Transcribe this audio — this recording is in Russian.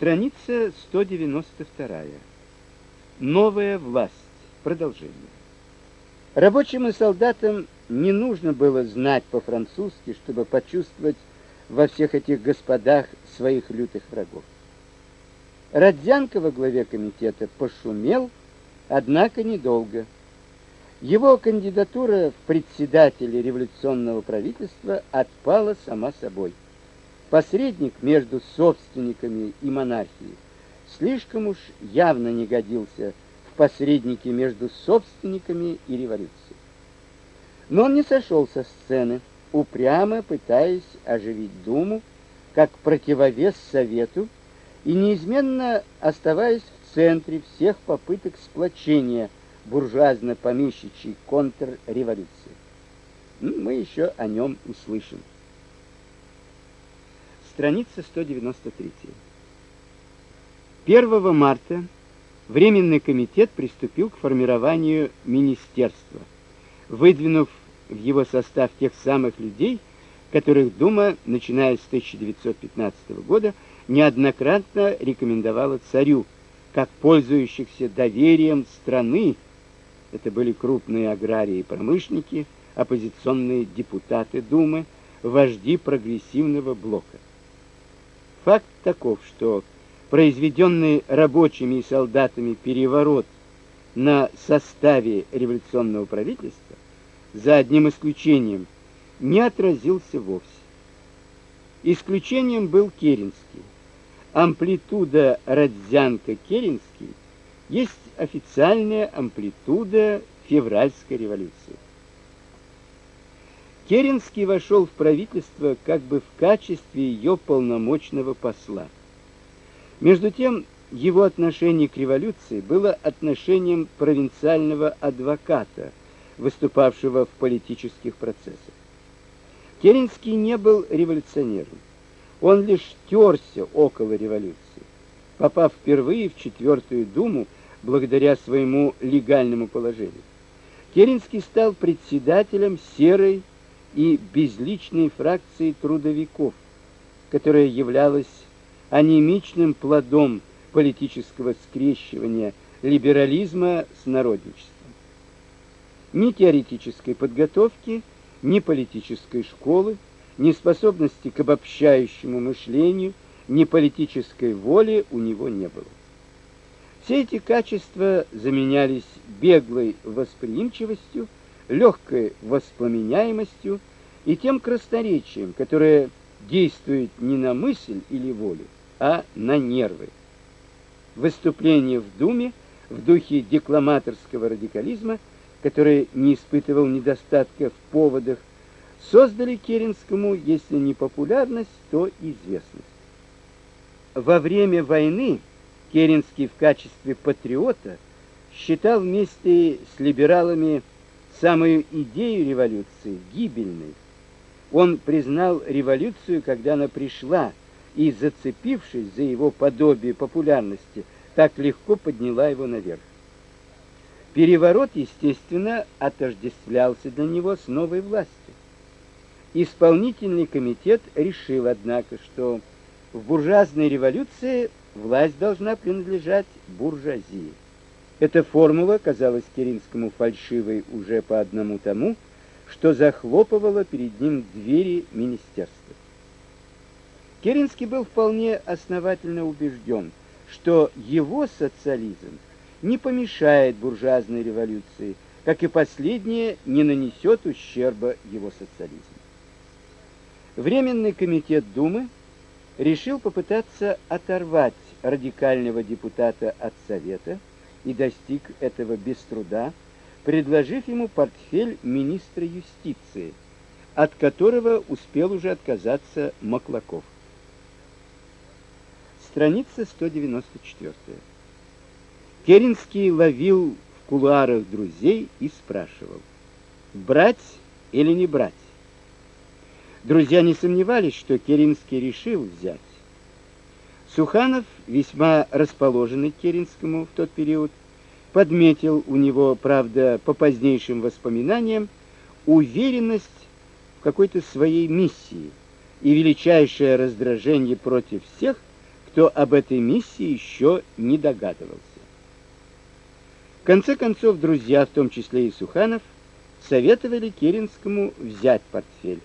Страница 192. Новая власть. Продолжение. Рабочим и солдатам не нужно было знать по-французски, чтобы почувствовать во всех этих господах своих лютых врагов. Родзянко во главе комитета пошумел, однако недолго. Его кандидатура в председатели революционного правительства отпала сама собой. Посредник между собственниками и монархией слишком уж явно не годился в посредники между собственниками и революцией. Но он не сошел со сцены, упрямо пытаясь оживить Думу как противовес совету и неизменно оставаясь в центре всех попыток сплочения буржуазно-помещичьей контрреволюции. Мы еще о нем услышим. Страница 193. 1 марта Временный комитет приступил к формированию министерства, выдвинув в его состав тех самых людей, которых Дума, начиная с 1915 года, неоднократно рекомендовала царю как пользующихся доверием страны. Это были крупные аграрии и промышленники, оппозиционные депутаты Думы, вожди прогрессивного блока. Факт таков, что произведенный рабочими и солдатами переворот на составе революционного правительства за одним исключением не отразился вовсе. Исключением был Керенский. Амплитуда Родзянко-Керенский есть официальная амплитуда февральской революции. Керенский вошел в правительство как бы в качестве ее полномочного посла. Между тем, его отношение к революции было отношением провинциального адвоката, выступавшего в политических процессах. Керенский не был революционером. Он лишь терся около революции. Попав впервые в четвертую думу благодаря своему легальному положению, Керенский стал председателем серой и безличной фракции трудовиков, которая являлась анемичным плодом политического скрещивания либерализма с народничеством. Ни теоретической подготовки, ни политической школы, ни способности к обобщающему мышлению, ни политической воли у него не было. Все эти качества заменялись беглой восприимчивостью, легкой воспламеняемостью и тем красноречием, которое действует не на мысль или волю, а на нервы. Выступление в Думе в духе декламаторского радикализма, который не испытывал недостатка в поводах, создали Керенскому, если не популярность, то известность. Во время войны Керенский в качестве патриота считал вместе с либералами самую идею революции гибельной. Он признал революцию, когда она пришла, и, зацепившись за его подобие популярности, так легко подняла его наверх. Переворот, естественно, отождествлялся для него с новой властью. Исполнительный комитет решил, однако, что в буржуазной революции власть должна принадлежать буржуазии. Эта формула казалась Керенскому фальшивой уже по одному тому, что захлопывала перед ним двери министерства. Керенский был вполне основательно убежден, что его социализм не помешает буржуазной революции, как и последняя не нанесет ущерба его социализму. Временный комитет Думы решил попытаться оторвать радикального депутата от совета и достиг этого без труда, предложив ему портфель министра юстиции, от которого успел уже отказаться Маклаков. Страница 194. Керенский ловил в кулуарах друзей и спрашивал: "Брать или не брать?" Друзья не сомневались, что Керенский решил взять. Суханов, весьма расположенный к Керенскому в тот период, подметил у него, правда, по позднейшим воспоминаниям, уверенность в какой-то своей миссии и величайшее раздражение против всех, кто об этой миссии еще не догадывался. В конце концов, друзья, в том числе и Суханов, советовали Керенскому взять портфель.